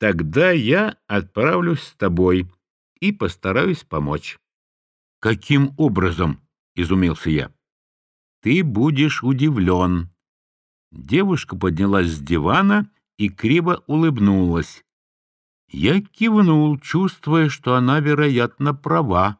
Тогда я отправлюсь с тобой и постараюсь помочь. — Каким образом? — изумился я. — Ты будешь удивлен. Девушка поднялась с дивана и криво улыбнулась. Я кивнул, чувствуя, что она, вероятно, права.